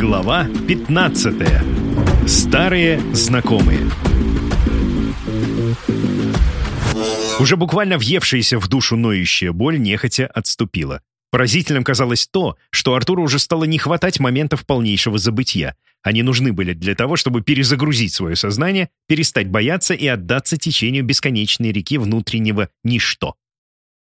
Глава 15. Старые знакомые. Уже буквально въевшаяся в душу ноющая боль нехотя отступила. Поразительным казалось то, что Артуру уже стало не хватать моментов полнейшего забытия. Они нужны были для того, чтобы перезагрузить свое сознание, перестать бояться и отдаться течению бесконечной реки внутреннего ничто.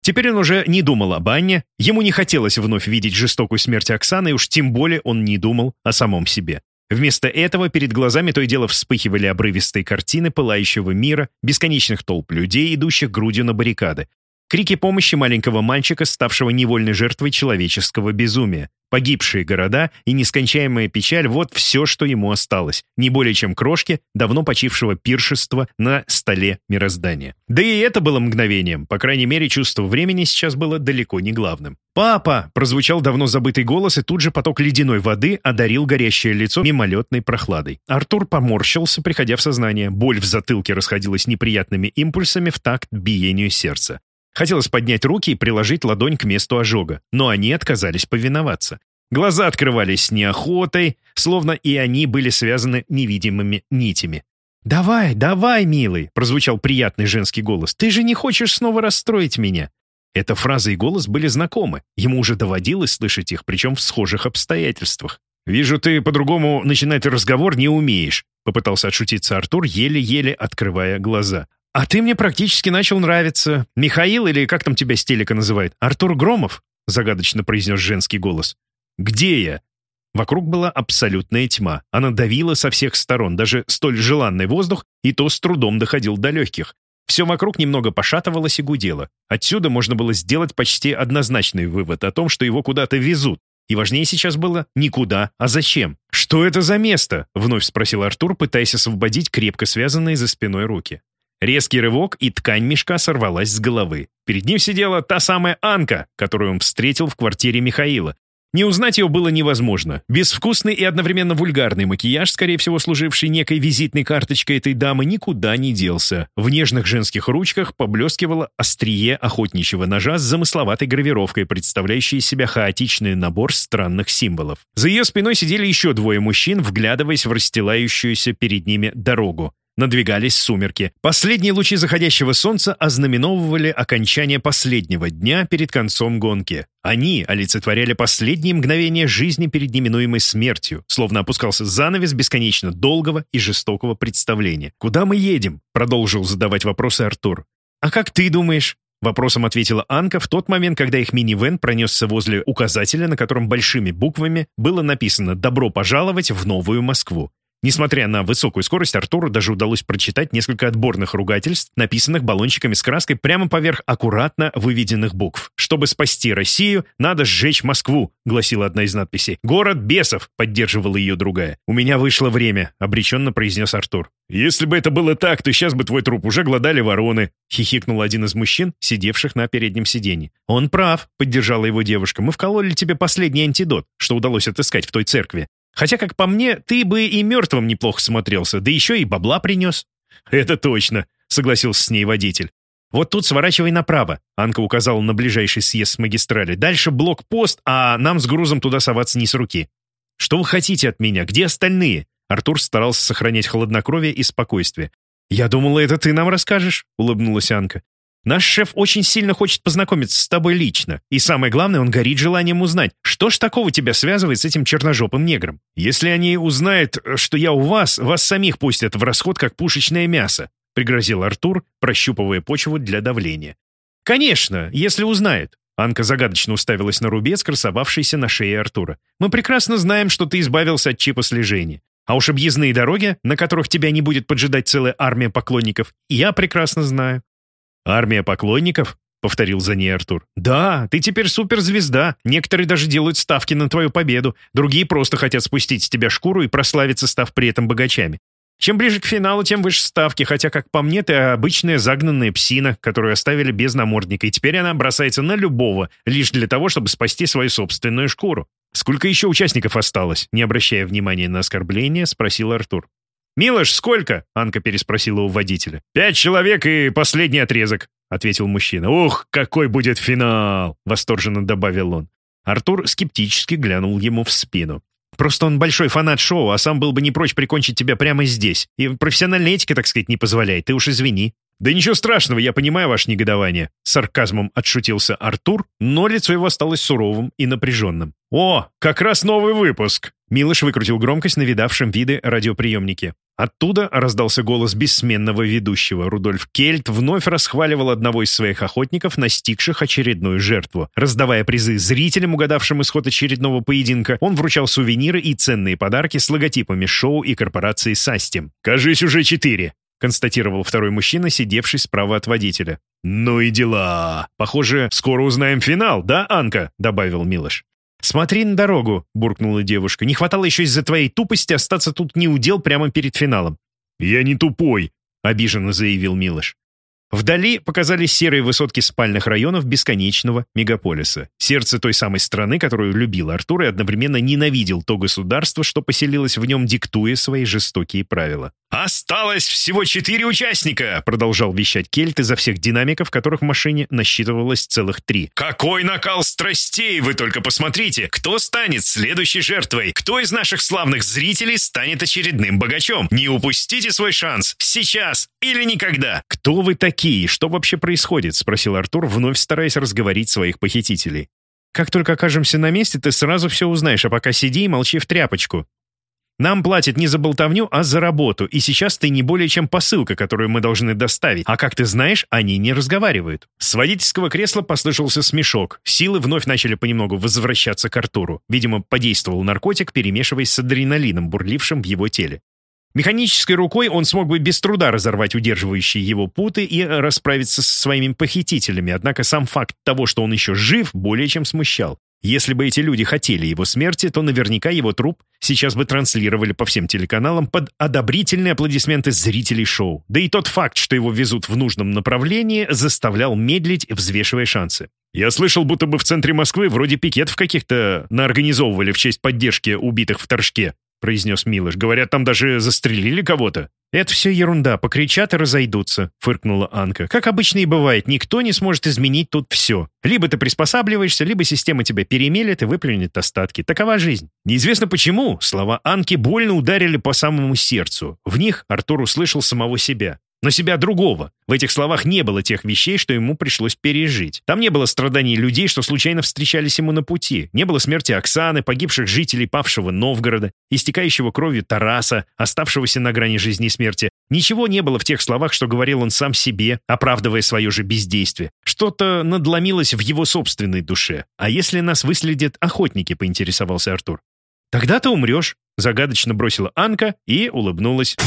Теперь он уже не думал об Анне, ему не хотелось вновь видеть жестокую смерть Оксаны, и уж тем более он не думал о самом себе. Вместо этого перед глазами то и дело вспыхивали обрывистые картины пылающего мира, бесконечных толп людей, идущих грудью на баррикады, крики помощи маленького мальчика, ставшего невольной жертвой человеческого безумия, Погибшие города и нескончаемая печаль — вот все, что ему осталось. Не более чем крошки давно почившего пиршества на столе мироздания. Да и это было мгновением. По крайней мере, чувство времени сейчас было далеко не главным. «Папа!» — прозвучал давно забытый голос, и тут же поток ледяной воды одарил горящее лицо мимолетной прохладой. Артур поморщился, приходя в сознание. Боль в затылке расходилась неприятными импульсами в такт биению сердца. Хотелось поднять руки и приложить ладонь к месту ожога, но они отказались повиноваться. Глаза открывались с неохотой, словно и они были связаны невидимыми нитями. «Давай, давай, милый!» — прозвучал приятный женский голос. «Ты же не хочешь снова расстроить меня?» Эта фраза и голос были знакомы. Ему уже доводилось слышать их, причем в схожих обстоятельствах. «Вижу, ты по-другому начинать разговор не умеешь», — попытался отшутиться Артур, еле-еле открывая глаза. «А ты мне практически начал нравиться. Михаил, или как там тебя Стелика называет? Артур Громов?» — загадочно произнес женский голос. «Где я?» Вокруг была абсолютная тьма. Она давила со всех сторон, даже столь желанный воздух и то с трудом доходил до легких. Все вокруг немного пошатывалось и гудело. Отсюда можно было сделать почти однозначный вывод о том, что его куда-то везут. И важнее сейчас было не куда, а зачем. «Что это за место?» — вновь спросил Артур, пытаясь освободить крепко связанные за спиной руки. Резкий рывок, и ткань мешка сорвалась с головы. Перед ним сидела та самая Анка, которую он встретил в квартире Михаила. Не узнать ее было невозможно. Безвкусный и одновременно вульгарный макияж, скорее всего служивший некой визитной карточкой этой дамы, никуда не делся. В нежных женских ручках поблескивало острие охотничьего ножа с замысловатой гравировкой, представляющей из себя хаотичный набор странных символов. За ее спиной сидели еще двое мужчин, вглядываясь в расстилающуюся перед ними дорогу. Надвигались сумерки. Последние лучи заходящего солнца ознаменовывали окончание последнего дня перед концом гонки. Они олицетворяли последние мгновения жизни перед неминуемой смертью, словно опускался занавес бесконечно долгого и жестокого представления. «Куда мы едем?» — продолжил задавать вопросы Артур. «А как ты думаешь?» Вопросом ответила Анка в тот момент, когда их минивэн пронесся возле указателя, на котором большими буквами было написано «Добро пожаловать в Новую Москву». Несмотря на высокую скорость, Артуру даже удалось прочитать несколько отборных ругательств, написанных баллончиками с краской прямо поверх аккуратно выведенных букв. «Чтобы спасти Россию, надо сжечь Москву», — гласила одна из надписей. «Город бесов», — поддерживала ее другая. «У меня вышло время», — обреченно произнес Артур. «Если бы это было так, то сейчас бы твой труп уже глодали вороны», — хихикнул один из мужчин, сидевших на переднем сиденье. «Он прав», — поддержала его девушка. «Мы вкололи тебе последний антидот, что удалось отыскать в той церкви. Хотя, как по мне, ты бы и мертвым неплохо смотрелся, да еще и бабла принес». «Это точно», — согласился с ней водитель. «Вот тут сворачивай направо», — Анка указала на ближайший съезд с магистрали. «Дальше блокпост, а нам с грузом туда соваться не с руки». «Что вы хотите от меня? Где остальные?» Артур старался сохранять хладнокровие и спокойствие. «Я думала, это ты нам расскажешь», — улыбнулась Анка. Наш шеф очень сильно хочет познакомиться с тобой лично. И самое главное, он горит желанием узнать, что ж такого тебя связывает с этим черножопым негром. Если они узнают, что я у вас, вас самих пустят в расход, как пушечное мясо», — пригрозил Артур, прощупывая почву для давления. «Конечно, если узнают». Анка загадочно уставилась на рубец, красовавшийся на шее Артура. «Мы прекрасно знаем, что ты избавился от чипа слежения. А уж объездные дороги, на которых тебя не будет поджидать целая армия поклонников, я прекрасно знаю. «Армия поклонников?» — повторил за ней Артур. «Да, ты теперь суперзвезда. Некоторые даже делают ставки на твою победу. Другие просто хотят спустить с тебя шкуру и прославиться, став при этом богачами. Чем ближе к финалу, тем выше ставки, хотя, как по мне, ты обычная загнанная псина, которую оставили без намордника, и теперь она бросается на любого, лишь для того, чтобы спасти свою собственную шкуру. Сколько еще участников осталось? Не обращая внимания на оскорбление, спросил Артур. «Милош, сколько?» — Анка переспросила у водителя. «Пять человек и последний отрезок», — ответил мужчина. «Ух, какой будет финал!» — восторженно добавил он. Артур скептически глянул ему в спину. Просто он большой фанат шоу, а сам был бы не прочь прикончить тебя прямо здесь. И профессиональная этика, так сказать, не позволяет. Ты уж извини». «Да ничего страшного, я понимаю ваше негодование», — сарказмом отшутился Артур, но лицо его осталось суровым и напряженным. «О, как раз новый выпуск!» Милош выкрутил громкость на видавшем виды радиоприемнике. Оттуда раздался голос бессменного ведущего. Рудольф Кельт вновь расхваливал одного из своих охотников, настигших очередную жертву. Раздавая призы зрителям, угадавшим исход очередного поединка, он вручал сувениры и ценные подарки с логотипами шоу и корпорации «Састим». «Кажись, уже четыре!» констатировал второй мужчина, сидевший справа от водителя. «Ну и дела! Похоже, скоро узнаем финал, да, Анка?» — добавил Милош. «Смотри на дорогу», — буркнула девушка. «Не хватало еще из-за твоей тупости остаться тут не удел прямо перед финалом». «Я не тупой», — обиженно заявил Милош. Вдали показались серые высотки спальных районов бесконечного мегаполиса. Сердце той самой страны, которую любил Артур и одновременно ненавидел то государство, что поселилось в нем, диктуя свои жестокие правила. «Осталось всего четыре участника!» — продолжал вещать Кельт изо всех динамиков, которых в машине насчитывалось целых три. «Какой накал страстей! Вы только посмотрите! Кто станет следующей жертвой? Кто из наших славных зрителей станет очередным богачом? Не упустите свой шанс! Сейчас или никогда!» «Кто вы такие? Что вообще происходит?» — спросил Артур, вновь стараясь разговорить своих похитителей. «Как только окажемся на месте, ты сразу все узнаешь, а пока сиди и молчи в тряпочку. Нам платят не за болтовню, а за работу, и сейчас ты не более чем посылка, которую мы должны доставить. А как ты знаешь, они не разговаривают». С водительского кресла послышался смешок. Силы вновь начали понемногу возвращаться к Артуру. Видимо, подействовал наркотик, перемешиваясь с адреналином, бурлившим в его теле. Механической рукой он смог бы без труда разорвать удерживающие его путы и расправиться со своими похитителями, однако сам факт того, что он еще жив, более чем смущал. Если бы эти люди хотели его смерти, то наверняка его труп сейчас бы транслировали по всем телеканалам под одобрительные аплодисменты зрителей шоу. Да и тот факт, что его везут в нужном направлении, заставлял медлить, взвешивая шансы. Я слышал, будто бы в центре Москвы вроде пикетов каких-то наорганизовывали в честь поддержки убитых в Торжке произнес Милош. «Говорят, там даже застрелили кого-то». «Это все ерунда, покричат и разойдутся», — фыркнула Анка. «Как обычно и бывает, никто не сможет изменить тут все. Либо ты приспосабливаешься, либо система тебя перемелет и выплюнет остатки. Такова жизнь». Неизвестно почему, слова Анки больно ударили по самому сердцу. В них Артур услышал самого себя но себя другого. В этих словах не было тех вещей, что ему пришлось пережить. Там не было страданий людей, что случайно встречались ему на пути. Не было смерти Оксаны, погибших жителей павшего Новгорода, истекающего кровью Тараса, оставшегося на грани жизни и смерти. Ничего не было в тех словах, что говорил он сам себе, оправдывая свое же бездействие. Что-то надломилось в его собственной душе. «А если нас выследят охотники?» — поинтересовался Артур. «Тогда ты умрешь», — загадочно бросила Анка и улыбнулась.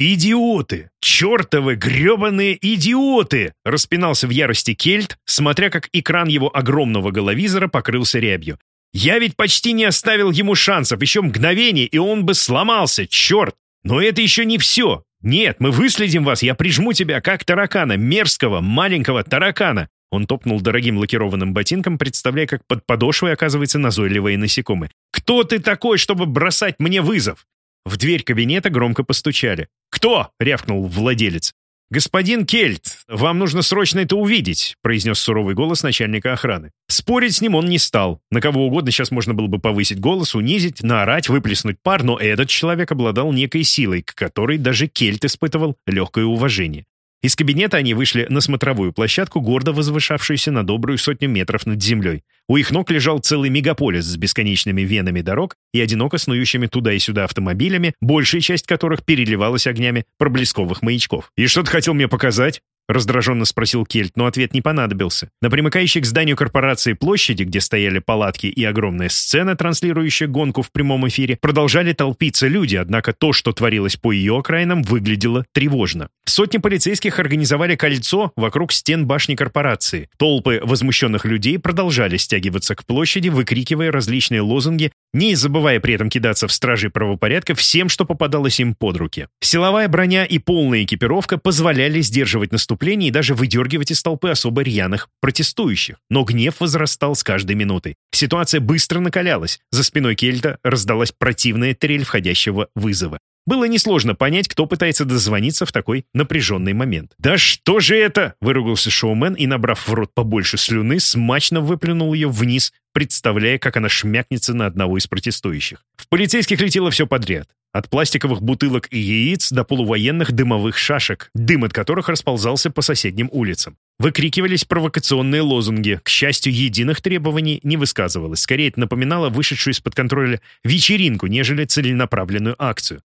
«Идиоты! Чертовы гребаные идиоты!» распинался в ярости Кельт, смотря как экран его огромного головизора покрылся рябью. «Я ведь почти не оставил ему шансов, еще мгновение, и он бы сломался, черт! Но это еще не все! Нет, мы выследим вас, я прижму тебя, как таракана, мерзкого, маленького таракана!» Он топнул дорогим лакированным ботинком, представляя, как под подошвой оказывается назойливые насекомые. «Кто ты такой, чтобы бросать мне вызов? В дверь кабинета громко постучали. «Кто?» — рявкнул владелец. «Господин Кельт, вам нужно срочно это увидеть», — произнес суровый голос начальника охраны. Спорить с ним он не стал. На кого угодно сейчас можно было бы повысить голос, унизить, наорать, выплеснуть пар, но этот человек обладал некой силой, к которой даже Кельт испытывал легкое уважение. Из кабинета они вышли на смотровую площадку, гордо возвышавшуюся на добрую сотню метров над землей. У их ног лежал целый мегаполис с бесконечными венами дорог и одиноко снующими туда и сюда автомобилями, большая часть которых переливалась огнями проблесковых маячков. «И что ты хотел мне показать?» Раздраженно спросил Кельт, но ответ не понадобился. На примыкающей к зданию корпорации площади, где стояли палатки и огромная сцена, транслирующая гонку в прямом эфире, продолжали толпиться люди, однако то, что творилось по ее окраинам, выглядело тревожно. Сотни полицейских организовали кольцо вокруг стен башни корпорации. Толпы возмущенных людей продолжали стягиваться к площади, выкрикивая различные лозунги, не забывая при этом кидаться в стражи правопорядка всем, что попадалось им под руки. Силовая броня и полная экипировка позволяли сдерживать наступление выступлений и даже выдергивать из толпы особо рьяных протестующих. Но гнев возрастал с каждой минутой. Ситуация быстро накалялась. За спиной Кельта раздалась противная трель входящего вызова. Было несложно понять, кто пытается дозвониться в такой напряженный момент. «Да что же это?» — выругался шоумен и, набрав в рот побольше слюны, смачно выплюнул ее вниз представляя, как она шмякнется на одного из протестующих. В полицейских летело все подряд. От пластиковых бутылок и яиц до полувоенных дымовых шашек, дым от которых расползался по соседним улицам. Выкрикивались провокационные лозунги. К счастью, единых требований не высказывалось. Скорее, это напоминало вышедшую из-под контроля вечеринку, нежели целенаправленную акцию.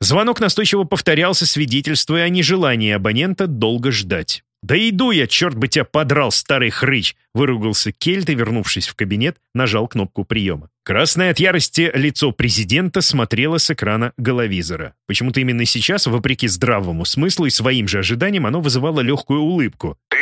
Звонок настойчиво повторялся, свидетельствуя о нежелании абонента долго ждать. «Да иду я, черт бы тебя подрал, старый хрыч!» Выругался Кельт и, вернувшись в кабинет, нажал кнопку приема. Красное от ярости лицо президента смотрело с экрана головизора. Почему-то именно сейчас, вопреки здравому смыслу и своим же ожиданиям, оно вызывало легкую улыбку. «Ты!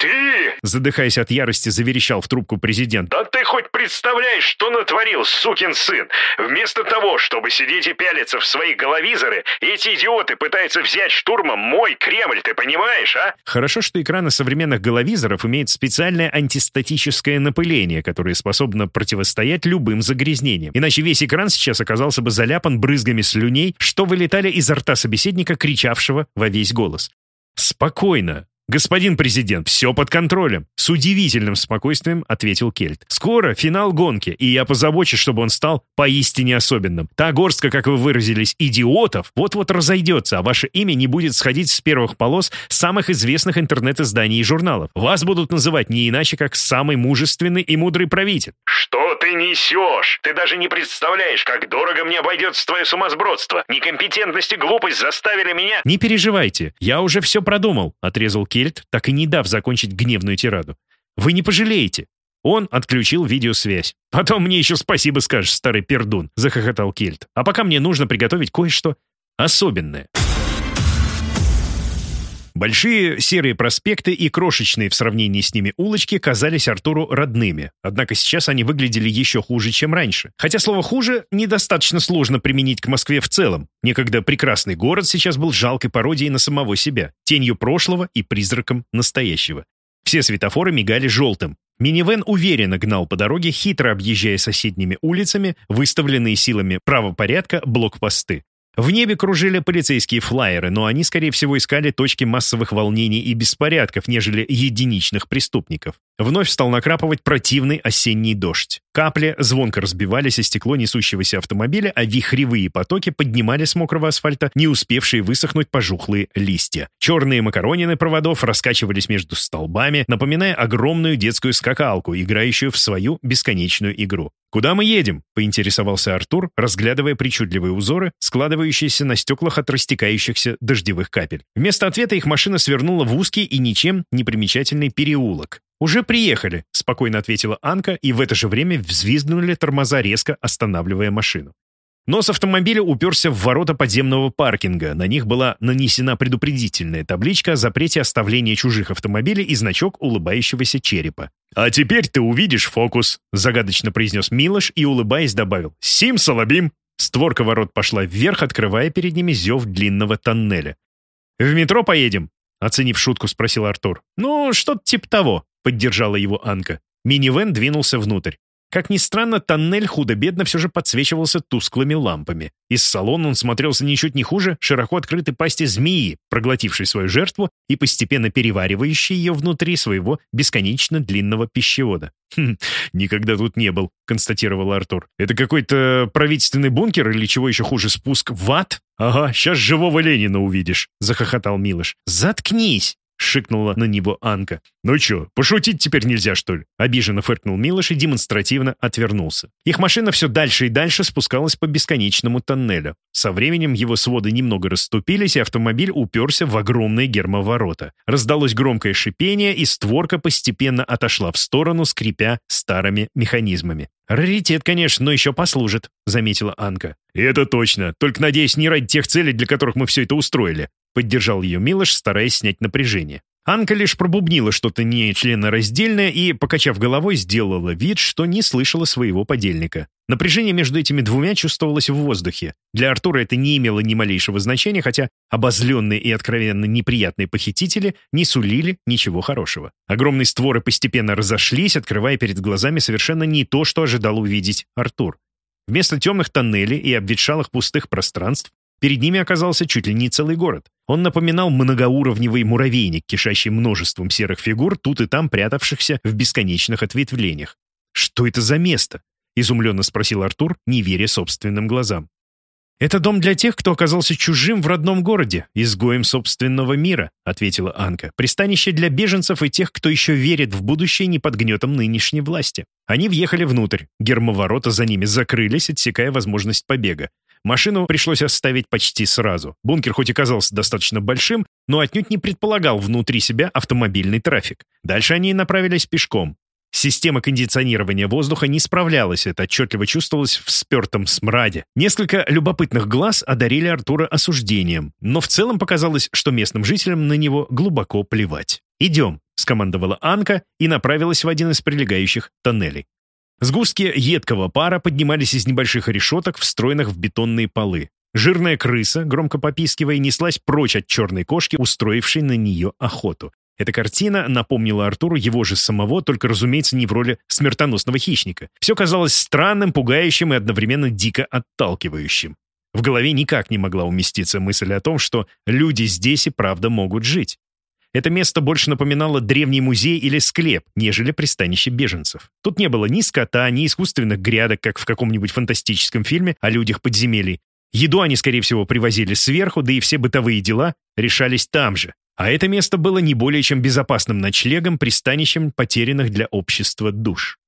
Ты!» Задыхаясь от ярости, заверещал в трубку президент. «Да ты хоть представляешь, что натворил, сукин сын? Вместо того, чтобы сидеть и пялиться в свои головизоры, эти идиоты пытаются взять штурмом мой Кремль, ты понимаешь, а?» Хорошо, что экраны современных головизоров имеют специальное антистатическое напыление, которое способно противостоять любым загрязнениям. Иначе весь экран сейчас оказался бы заляпан брызгами слюней, что вылетали изо рта собеседника, кричавшего во весь голос. «Спокойно. «Господин президент, все под контролем», — с удивительным спокойствием ответил Кельт. «Скоро финал гонки, и я позабочусь, чтобы он стал поистине особенным. Та горстка, как вы выразились, идиотов, вот-вот разойдется, а ваше имя не будет сходить с первых полос самых известных интернет-изданий и журналов. Вас будут называть не иначе, как самый мужественный и мудрый правитель». «Что ты несешь? Ты даже не представляешь, как дорого мне обойдется твое сумасбродство. Некомпетентность и глупость заставили меня...» «Не переживайте, я уже все продумал», — отрезал Кельт, так и не дав закончить гневную тираду. «Вы не пожалеете!» Он отключил видеосвязь. «Потом мне еще спасибо скажешь, старый пердун», — захохотал Кельт. «А пока мне нужно приготовить кое-что особенное». Большие серые проспекты и крошечные в сравнении с ними улочки казались Артуру родными, однако сейчас они выглядели еще хуже, чем раньше. Хотя слово «хуже» недостаточно сложно применить к Москве в целом. Некогда прекрасный город сейчас был жалкой пародией на самого себя, тенью прошлого и призраком настоящего. Все светофоры мигали желтым. Минивэн уверенно гнал по дороге, хитро объезжая соседними улицами, выставленные силами правопорядка блокпосты. В небе кружили полицейские флайеры, но они, скорее всего, искали точки массовых волнений и беспорядков, нежели единичных преступников. Вновь стал накрапывать противный осенний дождь. Капли звонко разбивались о стекло несущегося автомобиля, а вихревые потоки поднимали с мокрого асфальта не успевшие высохнуть пожухлые листья. Черные макаронины проводов раскачивались между столбами, напоминая огромную детскую скакалку, играющую в свою бесконечную игру. «Куда мы едем?» — поинтересовался Артур, разглядывая причудливые узоры, складывающиеся на стеклах от растекающихся дождевых капель. Вместо ответа их машина свернула в узкий и ничем не примечательный переулок. «Уже приехали», — спокойно ответила Анка, и в это же время взвизгнули тормоза, резко останавливая машину. Нос автомобиля уперся в ворота подземного паркинга. На них была нанесена предупредительная табличка о запрете оставления чужих автомобилей и значок улыбающегося черепа. «А теперь ты увидишь фокус», — загадочно произнес Милош и, улыбаясь, добавил. «Сим, Салабим!» Створка ворот пошла вверх, открывая перед ними зев длинного тоннеля. «В метро поедем?» — оценив шутку, спросил Артур. «Ну, что-то типа того», — поддержала его Анка. Минивэн двинулся внутрь. Как ни странно, тоннель худо-бедно все же подсвечивался тусклыми лампами. Из салона он смотрелся ничуть не хуже широко открытой пасти змеи, проглотившей свою жертву и постепенно переваривающей ее внутри своего бесконечно длинного пищевода. «Хм, никогда тут не был», — констатировал Артур. «Это какой-то правительственный бункер или чего еще хуже, спуск в ад?» «Ага, сейчас живого Ленина увидишь», — захохотал Милош. «Заткнись!» — шикнула на него Анка. «Ну чё, пошутить теперь нельзя, что ли?» Обиженно фыркнул Милош и демонстративно отвернулся. Их машина все дальше и дальше спускалась по бесконечному тоннелю. Со временем его своды немного расступились, и автомобиль уперся в огромные гермоворота. Раздалось громкое шипение, и створка постепенно отошла в сторону, скрипя старыми механизмами. «Раритет, конечно, но еще послужит», — заметила Анка. «Это точно. Только, надеюсь, не ради тех целей, для которых мы все это устроили», Поддержал ее Милош, стараясь снять напряжение. Анка лишь пробубнила что-то нечленораздельное и, покачав головой, сделала вид, что не слышала своего подельника. Напряжение между этими двумя чувствовалось в воздухе. Для Артура это не имело ни малейшего значения, хотя обозленные и откровенно неприятные похитители не сулили ничего хорошего. Огромные створы постепенно разошлись, открывая перед глазами совершенно не то, что ожидал увидеть Артур. Вместо темных тоннелей и обветшалых пустых пространств Перед ними оказался чуть ли не целый город. Он напоминал многоуровневый муравейник, кишащий множеством серых фигур, тут и там прятавшихся в бесконечных ответвлениях. «Что это за место?» — изумленно спросил Артур, не веря собственным глазам. «Это дом для тех, кто оказался чужим в родном городе, изгоем собственного мира», — ответила Анка. «Пристанище для беженцев и тех, кто еще верит в будущее не под гнетом нынешней власти». Они въехали внутрь. Гермоворота за ними закрылись, отсекая возможность побега. Машину пришлось оставить почти сразу. Бункер хоть и казался достаточно большим, но отнюдь не предполагал внутри себя автомобильный трафик. Дальше они направились пешком. Система кондиционирования воздуха не справлялась, это отчетливо чувствовалось в спертом смраде. Несколько любопытных глаз одарили Артура осуждением, но в целом показалось, что местным жителям на него глубоко плевать. «Идем», — скомандовала Анка и направилась в один из прилегающих тоннелей. Сгустки едкого пара поднимались из небольших решеток, встроенных в бетонные полы. Жирная крыса, громко попискивая, неслась прочь от черной кошки, устроившей на нее охоту. Эта картина напомнила Артуру его же самого, только, разумеется, не в роли смертоносного хищника. Все казалось странным, пугающим и одновременно дико отталкивающим. В голове никак не могла уместиться мысль о том, что люди здесь и правда могут жить. Это место больше напоминало древний музей или склеп, нежели пристанище беженцев. Тут не было ни скота, ни искусственных грядок, как в каком-нибудь фантастическом фильме о людях подземелий. Еду они, скорее всего, привозили сверху, да и все бытовые дела решались там же, а это место было не более чем безопасным ночлегом, пристанищем потерянных для общества душ.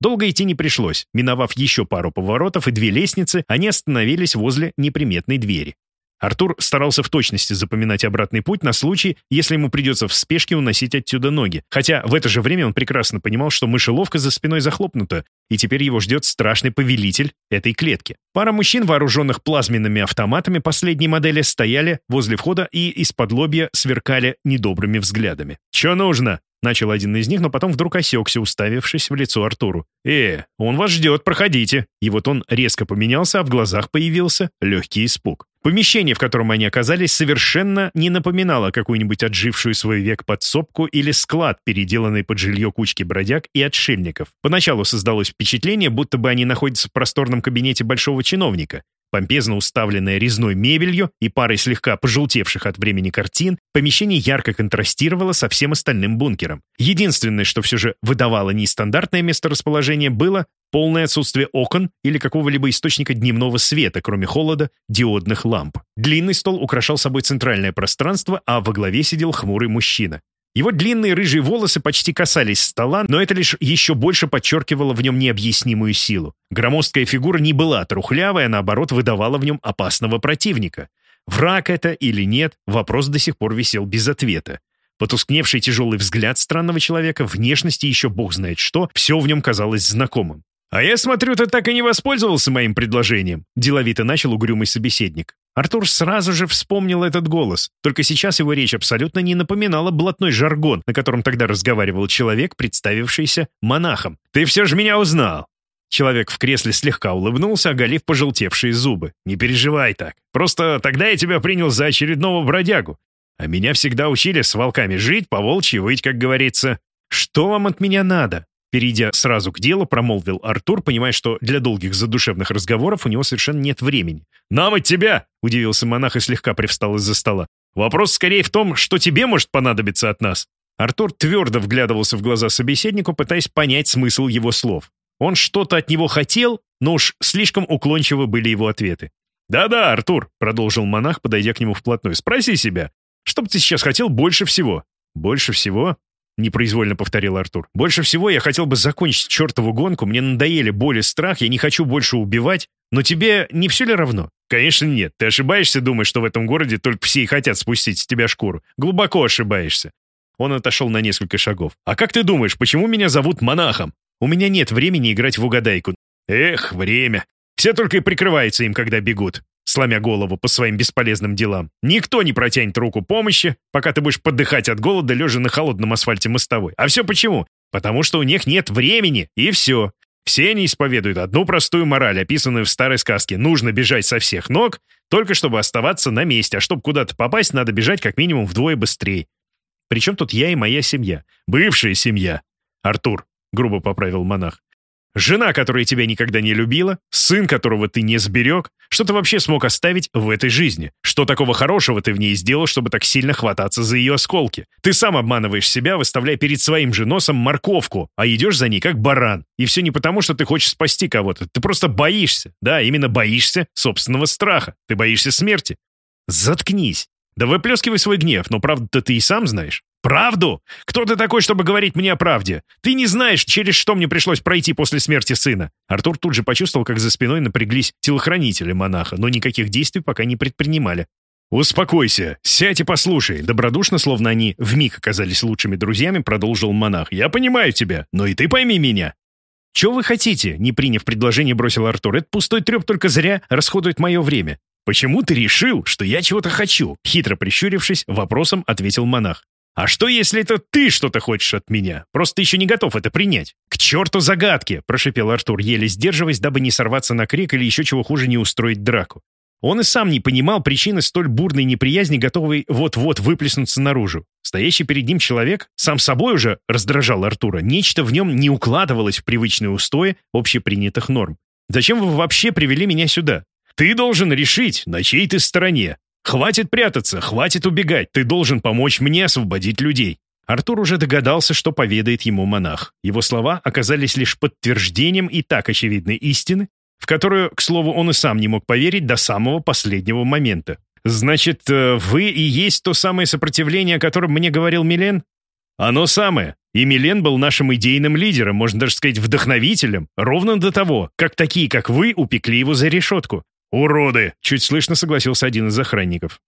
Долго идти не пришлось. Миновав еще пару поворотов и две лестницы, они остановились возле неприметной двери. Артур старался в точности запоминать обратный путь на случай, если ему придется в спешке уносить отсюда ноги, хотя в это же время он прекрасно понимал, что мышеловка за спиной захлопнута, и теперь его ждет страшный повелитель этой клетки. Пара мужчин, вооруженных плазменными автоматами последней модели, стояли возле входа и из-под лобья сверкали недобрыми взглядами. «Че нужно?» Начал один из них, но потом вдруг осекся, уставившись в лицо Артуру. «Э, он вас ждет, проходите!» И вот он резко поменялся, а в глазах появился легкий испуг. Помещение, в котором они оказались, совершенно не напоминало какую-нибудь отжившую свой век подсобку или склад, переделанный под жилье кучки бродяг и отшельников. Поначалу создалось впечатление, будто бы они находятся в просторном кабинете большого чиновника. Помпезно уставленное резной мебелью и парой слегка пожелтевших от времени картин, помещение ярко контрастировало со всем остальным бункером. Единственное, что все же выдавало нестандартное месторасположение, было полное отсутствие окон или какого-либо источника дневного света, кроме холода, диодных ламп. Длинный стол украшал собой центральное пространство, а во главе сидел хмурый мужчина. Его длинные рыжие волосы почти касались стола, но это лишь еще больше подчеркивало в нем необъяснимую силу. Громоздкая фигура не была трухлявой, а наоборот выдавала в нем опасного противника. Враг это или нет, вопрос до сих пор висел без ответа. Потускневший тяжелый взгляд странного человека, внешности еще бог знает что, все в нем казалось знакомым. «А я смотрю, ты так и не воспользовался моим предложением», — деловито начал угрюмый собеседник. Артур сразу же вспомнил этот голос, только сейчас его речь абсолютно не напоминала блатной жаргон, на котором тогда разговаривал человек, представившийся монахом. «Ты все же меня узнал!» Человек в кресле слегка улыбнулся, оголив пожелтевшие зубы. «Не переживай так. Просто тогда я тебя принял за очередного бродягу. А меня всегда учили с волками жить, по волчьи выть, как говорится. Что вам от меня надо?» Перейдя сразу к делу, промолвил Артур, понимая, что для долгих задушевных разговоров у него совершенно нет времени. «Нам от тебя!» — удивился монах и слегка привстал из-за стола. «Вопрос скорее в том, что тебе может понадобиться от нас». Артур твердо вглядывался в глаза собеседнику, пытаясь понять смысл его слов. Он что-то от него хотел, но уж слишком уклончивы были его ответы. «Да-да, Артур», — продолжил монах, подойдя к нему вплотную, — «спроси себя, что бы ты сейчас хотел больше всего?» «Больше всего?» Непроизвольно повторил Артур. «Больше всего я хотел бы закончить чертову гонку, мне надоели боль и страх, я не хочу больше убивать, но тебе не все ли равно?» «Конечно нет, ты ошибаешься, думаешь, что в этом городе только все и хотят спустить с тебя шкуру. Глубоко ошибаешься». Он отошел на несколько шагов. «А как ты думаешь, почему меня зовут монахом? У меня нет времени играть в угадайку». «Эх, время. Все только и прикрываются им, когда бегут сломя голову по своим бесполезным делам. Никто не протянет руку помощи, пока ты будешь подыхать от голода, лежа на холодном асфальте мостовой. А все почему? Потому что у них нет времени, и все. Все они исповедуют одну простую мораль, описанную в старой сказке. Нужно бежать со всех ног, только чтобы оставаться на месте, а чтобы куда-то попасть, надо бежать как минимум вдвое быстрее. Причем тут я и моя семья. Бывшая семья. Артур, грубо поправил монах. Жена, которая тебя никогда не любила, сын, которого ты не сберег, что ты вообще смог оставить в этой жизни? Что такого хорошего ты в ней сделал, чтобы так сильно хвататься за ее осколки? Ты сам обманываешь себя, выставляя перед своим же носом морковку, а идешь за ней как баран. И все не потому, что ты хочешь спасти кого-то. Ты просто боишься. Да, именно боишься собственного страха. Ты боишься смерти. Заткнись. Да выплескивай свой гнев, но правду-то ты и сам знаешь. Правду? Кто ты такой, чтобы говорить мне о правде? Ты не знаешь, через что мне пришлось пройти после смерти сына. Артур тут же почувствовал, как за спиной напряглись телохранители монаха, но никаких действий пока не предпринимали. «Успокойся, сядь и послушай», — добродушно, словно они вмиг оказались лучшими друзьями, продолжил монах. «Я понимаю тебя, но и ты пойми меня». «Чего вы хотите?» — не приняв предложение, бросил Артур. «Это пустой треп только зря расходует мое время». «Почему ты решил, что я чего-то хочу?» Хитро прищурившись, вопросом ответил монах. «А что, если это ты что-то хочешь от меня? Просто ты еще не готов это принять». «К черту загадки!» – прошипел Артур, еле сдерживаясь, дабы не сорваться на крик или еще чего хуже не устроить драку. Он и сам не понимал причины столь бурной неприязни, готовой вот-вот выплеснуться наружу. Стоящий перед ним человек сам собой уже раздражал Артура. Нечто в нем не укладывалось в привычные устои общепринятых норм. «Зачем вы вообще привели меня сюда? Ты должен решить, на чьей ты стороне. Хватит прятаться, хватит убегать, ты должен помочь мне освободить людей». Артур уже догадался, что поведает ему монах. Его слова оказались лишь подтверждением и так очевидной истины, в которую, к слову, он и сам не мог поверить до самого последнего момента. «Значит, э, вы и есть то самое сопротивление, о котором мне говорил Милен?» «Оно самое. И Милен был нашим идейным лидером, можно даже сказать, вдохновителем, ровно до того, как такие, как вы, упекли его за решетку. «Уроды!» — чуть слышно согласился один из охранников.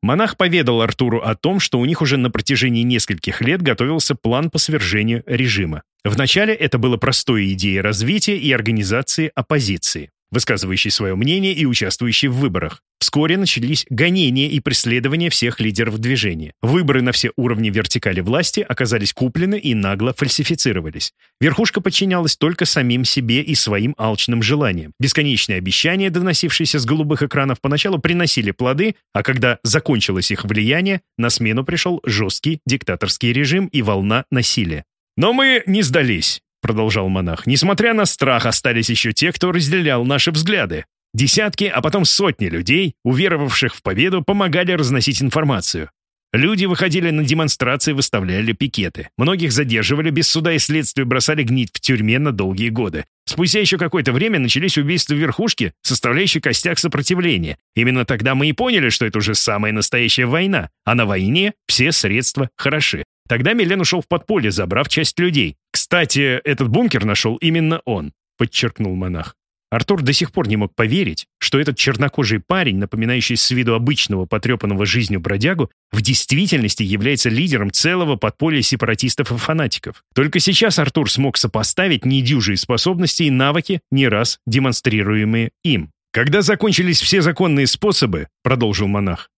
Монах поведал Артуру о том, что у них уже на протяжении нескольких лет готовился план по свержению режима. Вначале это было простой идеей развития и организации оппозиции высказывающий свое мнение и участвующий в выборах. Вскоре начались гонения и преследования всех лидеров движения. Выборы на все уровни вертикали власти оказались куплены и нагло фальсифицировались. Верхушка подчинялась только самим себе и своим алчным желаниям. Бесконечные обещания, доносившиеся с голубых экранов, поначалу приносили плоды, а когда закончилось их влияние, на смену пришел жесткий диктаторский режим и волна насилия. Но мы не сдались. — продолжал монах, — «несмотря на страх, остались еще те, кто разделял наши взгляды. Десятки, а потом сотни людей, уверовавших в победу, помогали разносить информацию. Люди выходили на демонстрации, выставляли пикеты. Многих задерживали без суда и следствия, бросали гнить в тюрьме на долгие годы. Спустя еще какое-то время начались убийства верхушки, составляющие костяк сопротивления. Именно тогда мы и поняли, что это уже самая настоящая война, а на войне все средства хороши. Тогда Милен ушел в подполье, забрав часть людей. «Кстати, этот бункер нашел именно он», — подчеркнул монах. Артур до сих пор не мог поверить, что этот чернокожий парень, напоминающий с виду обычного потрепанного жизнью бродягу, в действительности является лидером целого подполья сепаратистов и фанатиков. Только сейчас Артур смог сопоставить недюжие способности и навыки, не раз демонстрируемые им. «Когда закончились все законные способы», — продолжил монах,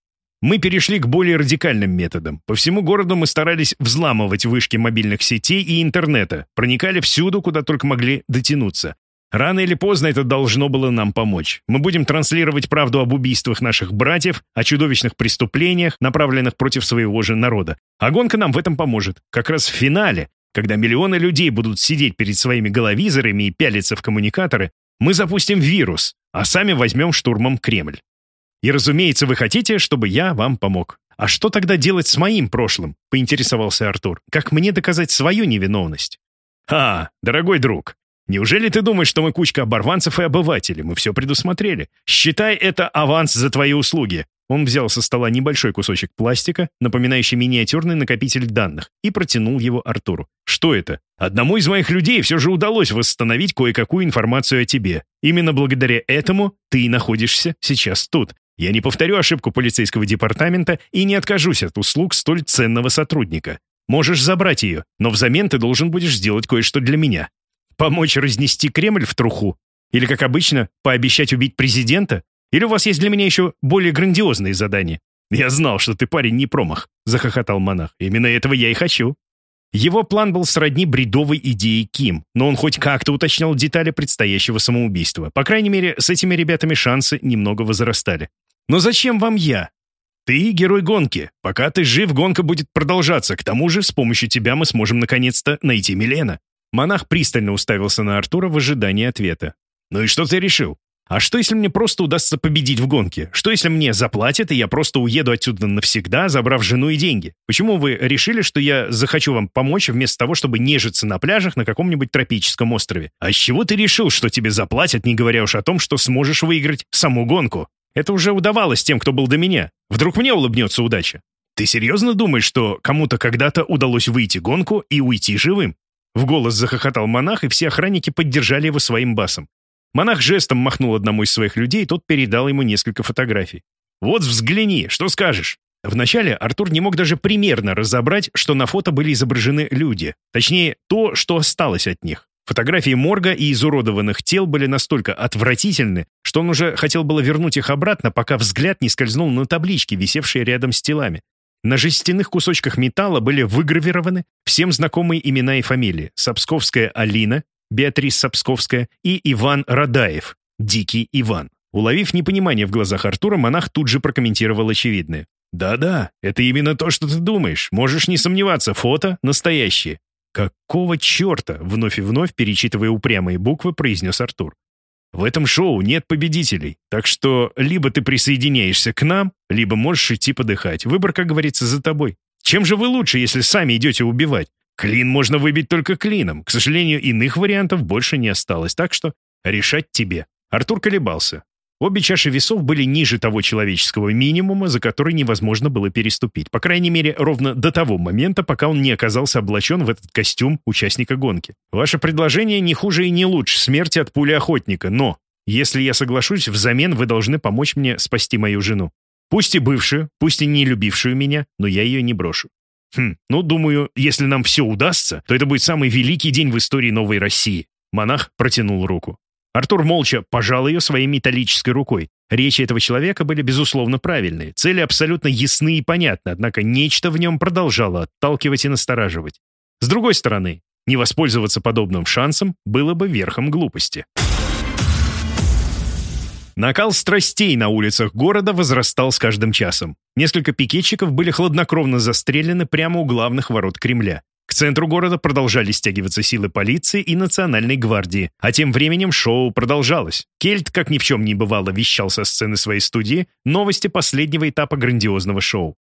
мы перешли к более радикальным методам. По всему городу мы старались взламывать вышки мобильных сетей и интернета, проникали всюду, куда только могли дотянуться. Рано или поздно это должно было нам помочь. Мы будем транслировать правду об убийствах наших братьев, о чудовищных преступлениях, направленных против своего же народа. А гонка нам в этом поможет. Как раз в финале, когда миллионы людей будут сидеть перед своими головизорами и пялиться в коммуникаторы, мы запустим вирус, а сами возьмем штурмом Кремль. И, разумеется, вы хотите, чтобы я вам помог. А что тогда делать с моим прошлым? Поинтересовался Артур. Как мне доказать свою невиновность? А, дорогой друг, неужели ты думаешь, что мы кучка оборванцев и обывателей? Мы все предусмотрели. Считай это аванс за твои услуги. Он взял со стола небольшой кусочек пластика, напоминающий миниатюрный накопитель данных, и протянул его Артуру. «Что это? Одному из моих людей все же удалось восстановить кое-какую информацию о тебе. Именно благодаря этому ты и находишься сейчас тут. Я не повторю ошибку полицейского департамента и не откажусь от услуг столь ценного сотрудника. Можешь забрать ее, но взамен ты должен будешь сделать кое-что для меня. Помочь разнести Кремль в труху? Или, как обычно, пообещать убить президента? Или у вас есть для меня еще более грандиозные задания? Я знал, что ты парень не промах, захохотал монах. Именно этого я и хочу. Его план был сродни бредовой идее Ким, но он хоть как-то уточнял детали предстоящего самоубийства. По крайней мере, с этими ребятами шансы немного возрастали. Но зачем вам я? Ты герой гонки. Пока ты жив, гонка будет продолжаться. К тому же, с помощью тебя мы сможем наконец-то найти Милена. Монах пристально уставился на Артура в ожидании ответа. «Ну и что ты решил? А что, если мне просто удастся победить в гонке? Что, если мне заплатят, и я просто уеду отсюда навсегда, забрав жену и деньги? Почему вы решили, что я захочу вам помочь, вместо того, чтобы нежиться на пляжах на каком-нибудь тропическом острове? А с чего ты решил, что тебе заплатят, не говоря уж о том, что сможешь выиграть саму гонку? Это уже удавалось тем, кто был до меня. Вдруг мне улыбнется удача? Ты серьезно думаешь, что кому-то когда-то удалось выйти гонку и уйти живым? В голос захохотал монах, и все охранники поддержали его своим басом. Монах жестом махнул одному из своих людей, тот передал ему несколько фотографий. «Вот взгляни, что скажешь?» Вначале Артур не мог даже примерно разобрать, что на фото были изображены люди. Точнее, то, что осталось от них. Фотографии морга и изуродованных тел были настолько отвратительны, что он уже хотел было вернуть их обратно, пока взгляд не скользнул на таблички, висевшие рядом с телами. На жестяных кусочках металла были выгравированы всем знакомые имена и фамилии. Сапсковская Алина, Беатрис Сапсковская и Иван Радаев, Дикий Иван. Уловив непонимание в глазах Артура, монах тут же прокомментировал очевидное. «Да-да, это именно то, что ты думаешь. Можешь не сомневаться, фото настоящие». «Какого черта?» — вновь и вновь, перечитывая упрямые буквы, произнес Артур. «В этом шоу нет победителей, так что либо ты присоединяешься к нам, либо можешь идти подыхать. Выбор, как говорится, за тобой. Чем же вы лучше, если сами идете убивать? Клин можно выбить только клином. К сожалению, иных вариантов больше не осталось, так что решать тебе. Артур колебался. Обе чаши весов были ниже того человеческого минимума, за который невозможно было переступить. По крайней мере, ровно до того момента, пока он не оказался облачен в этот костюм участника гонки. Ваше предложение не хуже и не лучше смерти от пули охотника, но, если я соглашусь, взамен вы должны помочь мне спасти мою жену. Пусть и бывшую, пусть и не любившую меня, но я ее не брошу. Хм, ну, думаю, если нам все удастся, то это будет самый великий день в истории новой России. Монах протянул руку. Артур молча пожал ее своей металлической рукой. Речи этого человека были, безусловно, правильные. Цели абсолютно ясны и понятны, однако нечто в нем продолжало отталкивать и настораживать. С другой стороны, не воспользоваться подобным шансом было бы верхом глупости. Накал страстей на улицах города возрастал с каждым часом. Несколько пикетчиков были хладнокровно застрелены прямо у главных ворот Кремля. К центру города продолжали стягиваться силы полиции и национальной гвардии, а тем временем шоу продолжалось. Кельт, как ни в чем не бывало, вещал со сцены своей студии новости последнего этапа грандиозного шоу.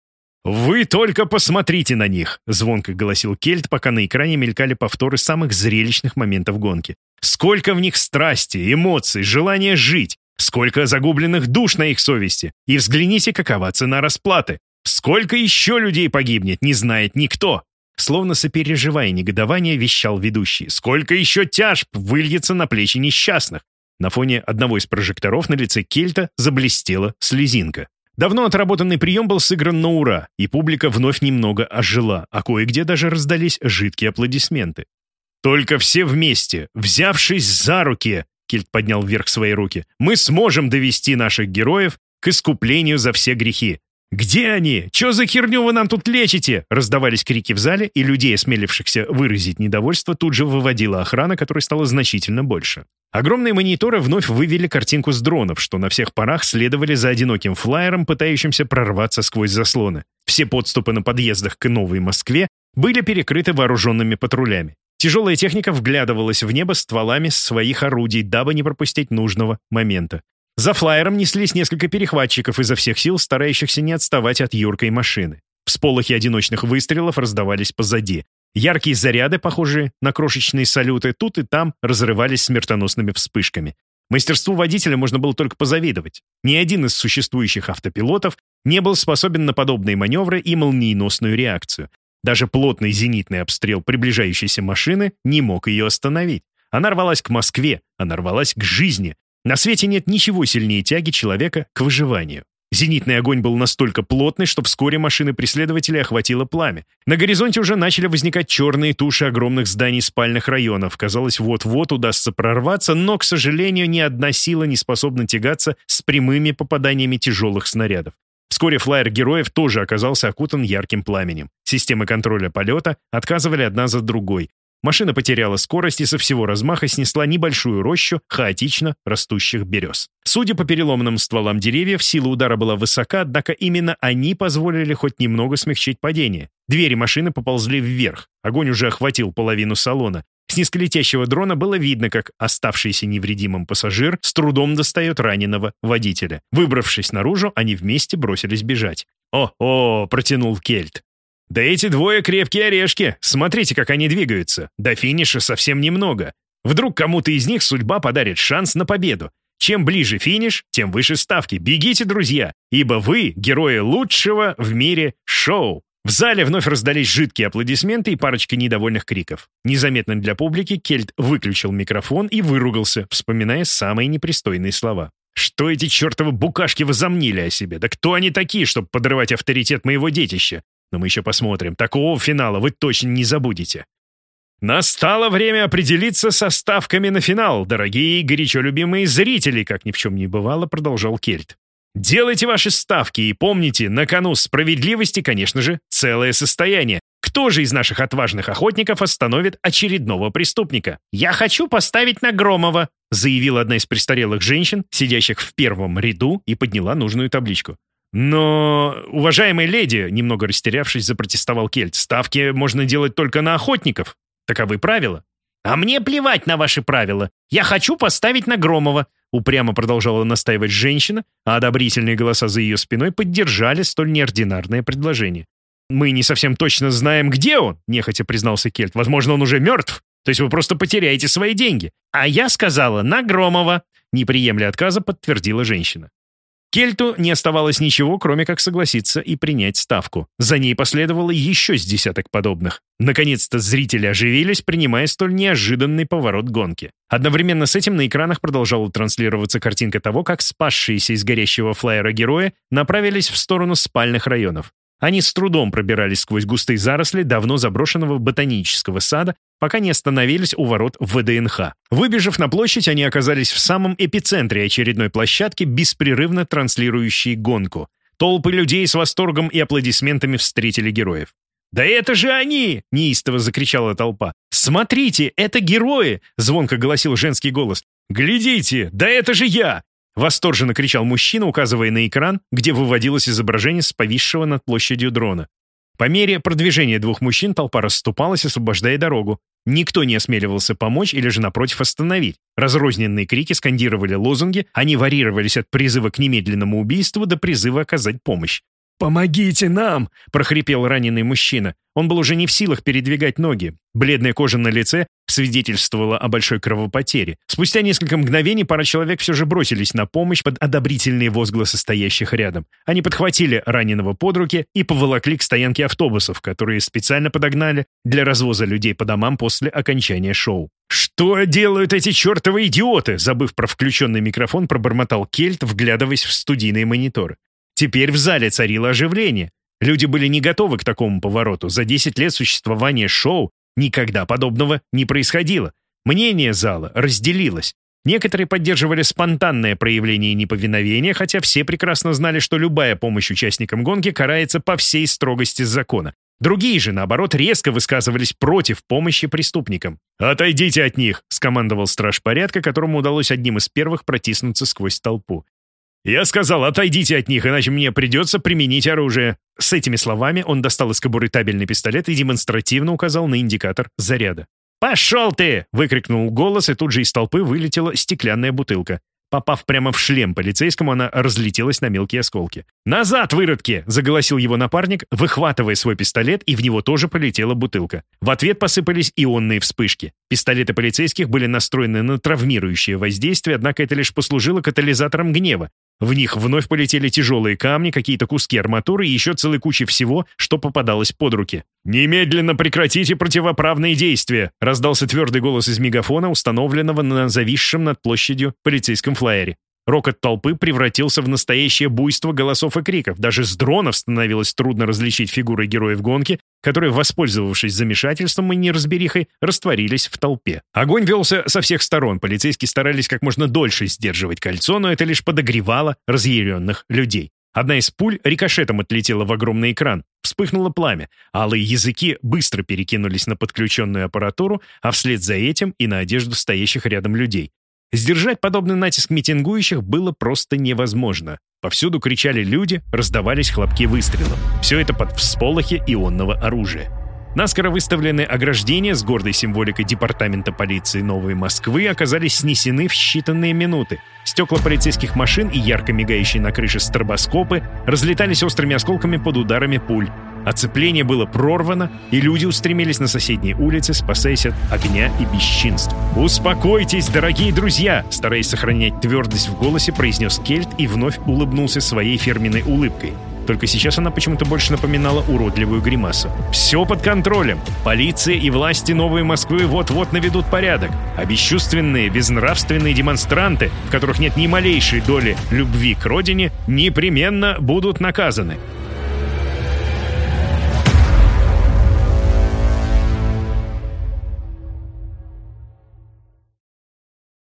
«Вы только посмотрите на них!» — звонко голосил Кельт, пока на экране мелькали повторы самых зрелищных моментов гонки. «Сколько в них страсти, эмоций, желания жить! Сколько загубленных душ на их совести! И взгляните, какова цена расплаты! Сколько еще людей погибнет, не знает никто!» Словно сопереживая негодование, вещал ведущий. «Сколько еще тяжб выльется на плечи несчастных!» На фоне одного из прожекторов на лице Кельта заблестела слезинка. Давно отработанный прием был сыгран на ура, и публика вновь немного ожила, а кое-где даже раздались жидкие аплодисменты. «Только все вместе, взявшись за руки, Кильт поднял вверх свои руки. «Мы сможем довести наших героев к искуплению за все грехи. «Где они? Чё за херню вы нам тут лечите?» Раздавались крики в зале, и людей, осмелившихся выразить недовольство, тут же выводила охрана, которой стало значительно больше. Огромные мониторы вновь вывели картинку с дронов, что на всех парах следовали за одиноким флайером, пытающимся прорваться сквозь заслоны. Все подступы на подъездах к Новой Москве были перекрыты вооруженными патрулями. Тяжелая техника вглядывалась в небо стволами своих орудий, дабы не пропустить нужного момента. За флайером неслись несколько перехватчиков изо всех сил, старающихся не отставать от юркой машины. Всполохи одиночных выстрелов раздавались позади. Яркие заряды, похожие на крошечные салюты, тут и там разрывались смертоносными вспышками. Мастерству водителя можно было только позавидовать. Ни один из существующих автопилотов не был способен на подобные маневры и молниеносную реакцию. Даже плотный зенитный обстрел приближающейся машины не мог ее остановить. Она рвалась к Москве, она рвалась к жизни. На свете нет ничего сильнее тяги человека к выживанию. Зенитный огонь был настолько плотный, что вскоре машины преследователей охватило пламя. На горизонте уже начали возникать черные туши огромных зданий спальных районов. Казалось, вот-вот удастся прорваться, но, к сожалению, ни одна сила не способна тягаться с прямыми попаданиями тяжелых снарядов. Вскоре флайер героев тоже оказался окутан ярким пламенем. Системы контроля полета отказывали одна за другой. Машина потеряла скорость и со всего размаха снесла небольшую рощу хаотично растущих берез. Судя по переломанным стволам деревьев, сила удара была высока, однако именно они позволили хоть немного смягчить падение. Двери машины поползли вверх. Огонь уже охватил половину салона. С низколетящего дрона было видно, как оставшийся невредимым пассажир с трудом достает раненого водителя. Выбравшись наружу, они вместе бросились бежать. «О-о!» — протянул Кельт. «Да эти двое крепкие орешки! Смотрите, как они двигаются! До финиша совсем немного. Вдруг кому-то из них судьба подарит шанс на победу. Чем ближе финиш, тем выше ставки. Бегите, друзья, ибо вы — герои лучшего в мире шоу!» В зале вновь раздались жидкие аплодисменты и парочка недовольных криков. Незаметно для публики Кельт выключил микрофон и выругался, вспоминая самые непристойные слова. «Что эти чертовы букашки возомнили о себе? Да кто они такие, чтобы подрывать авторитет моего детища? Но мы еще посмотрим. Такого финала вы точно не забудете». Настало время определиться со ставками на финал, дорогие и горячо любимые зрители, как ни в чем не бывало, продолжал Кельт. Делайте ваши ставки и помните, на кону справедливости, конечно же, целое состояние. Кто же из наших отважных охотников остановит очередного преступника? «Я хочу поставить на Громова», заявила одна из престарелых женщин, сидящих в первом ряду, и подняла нужную табличку. «Но, уважаемая леди», немного растерявшись, запротестовал Кельт, «ставки можно делать только на охотников. Таковы правила». «А мне плевать на ваши правила. Я хочу поставить на Громова. Упрямо продолжала настаивать женщина, а одобрительные голоса за ее спиной поддержали столь неординарное предложение. «Мы не совсем точно знаем, где он», — нехотя признался Кельт. «Возможно, он уже мертв. То есть вы просто потеряете свои деньги». «А я сказала, на Громова», — не отказа подтвердила женщина. Кельту не оставалось ничего, кроме как согласиться и принять ставку. За ней последовало еще с десяток подобных. Наконец-то зрители оживились, принимая столь неожиданный поворот гонки. Одновременно с этим на экранах продолжала транслироваться картинка того, как спасшиеся из горящего флайера герои направились в сторону спальных районов. Они с трудом пробирались сквозь густые заросли давно заброшенного ботанического сада, пока не остановились у ворот ВДНХ. Выбежав на площадь, они оказались в самом эпицентре очередной площадки, беспрерывно транслирующей гонку. Толпы людей с восторгом и аплодисментами встретили героев. «Да это же они!» — неистово закричала толпа. «Смотрите, это герои!» — звонко голосил женский голос. «Глядите, да это же я! Восторженно кричал мужчина, указывая на экран, где выводилось изображение с повисшего над площадью дрона. По мере продвижения двух мужчин толпа расступалась, освобождая дорогу. Никто не осмеливался помочь или же, напротив, остановить. Разрозненные крики скандировали лозунги, они варьировались от призыва к немедленному убийству до призыва оказать помощь. «Помогите нам!» — прохрипел раненый мужчина. Он был уже не в силах передвигать ноги. Бледная кожа на лице свидетельствовала о большой кровопотере. Спустя несколько мгновений пара человек все же бросились на помощь под одобрительные возгласы стоящих рядом. Они подхватили раненого под руки и поволокли к стоянке автобусов, которые специально подогнали для развоза людей по домам после окончания шоу. «Что делают эти чертовы идиоты?» Забыв про включенный микрофон, пробормотал Кельт, вглядываясь в студийные мониторы. Теперь в зале царило оживление. Люди были не готовы к такому повороту. За 10 лет существования шоу никогда подобного не происходило. Мнение зала разделилось. Некоторые поддерживали спонтанное проявление неповиновения, хотя все прекрасно знали, что любая помощь участникам гонки карается по всей строгости закона. Другие же, наоборот, резко высказывались против помощи преступникам. «Отойдите от них!» — скомандовал страж порядка, которому удалось одним из первых протиснуться сквозь толпу. «Я сказал, отойдите от них, иначе мне придется применить оружие». С этими словами он достал из кобуры табельный пистолет и демонстративно указал на индикатор заряда. «Пошел ты!» — выкрикнул голос, и тут же из толпы вылетела стеклянная бутылка. Попав прямо в шлем полицейскому, она разлетелась на мелкие осколки. «Назад, выродки!» — заголосил его напарник, выхватывая свой пистолет, и в него тоже полетела бутылка. В ответ посыпались ионные вспышки. Пистолеты полицейских были настроены на травмирующее воздействие, однако это лишь послужило катализатором гнева. В них вновь полетели тяжелые камни, какие-то куски арматуры и еще целой кучи всего, что попадалось под руки. «Немедленно прекратите противоправные действия!» раздался твердый голос из мегафона, установленного на зависшем над площадью полицейском флайере. Рокот толпы превратился в настоящее буйство голосов и криков. Даже с дронов становилось трудно различить фигуры героев гонки, которые, воспользовавшись замешательством и неразберихой, растворились в толпе. Огонь велся со всех сторон, полицейские старались как можно дольше сдерживать кольцо, но это лишь подогревало разъяренных людей. Одна из пуль рикошетом отлетела в огромный экран. Вспыхнуло пламя. Алые языки быстро перекинулись на подключенную аппаратуру, а вслед за этим и на одежду стоящих рядом людей. Сдержать подобный натиск митингующих было просто невозможно. Повсюду кричали люди, раздавались хлопки выстрелов. Все это под всполохи ионного оружия. Наскоро выставленные ограждения с гордой символикой Департамента полиции Новой Москвы оказались снесены в считанные минуты. Стекла полицейских машин и ярко мигающие на крыше стробоскопы разлетались острыми осколками под ударами пуль. Оцепление было прорвано, и люди устремились на соседние улицы, спасаясь от огня и бесчинств. «Успокойтесь, дорогие друзья!» Стараясь сохранять твердость в голосе, произнес Кельт и вновь улыбнулся своей фирменной улыбкой. Только сейчас она почему-то больше напоминала уродливую гримасу. «Все под контролем. Полиция и власти Новой Москвы вот-вот наведут порядок. А бесчувственные, безнравственные демонстранты, в которых нет ни малейшей доли любви к родине, непременно будут наказаны.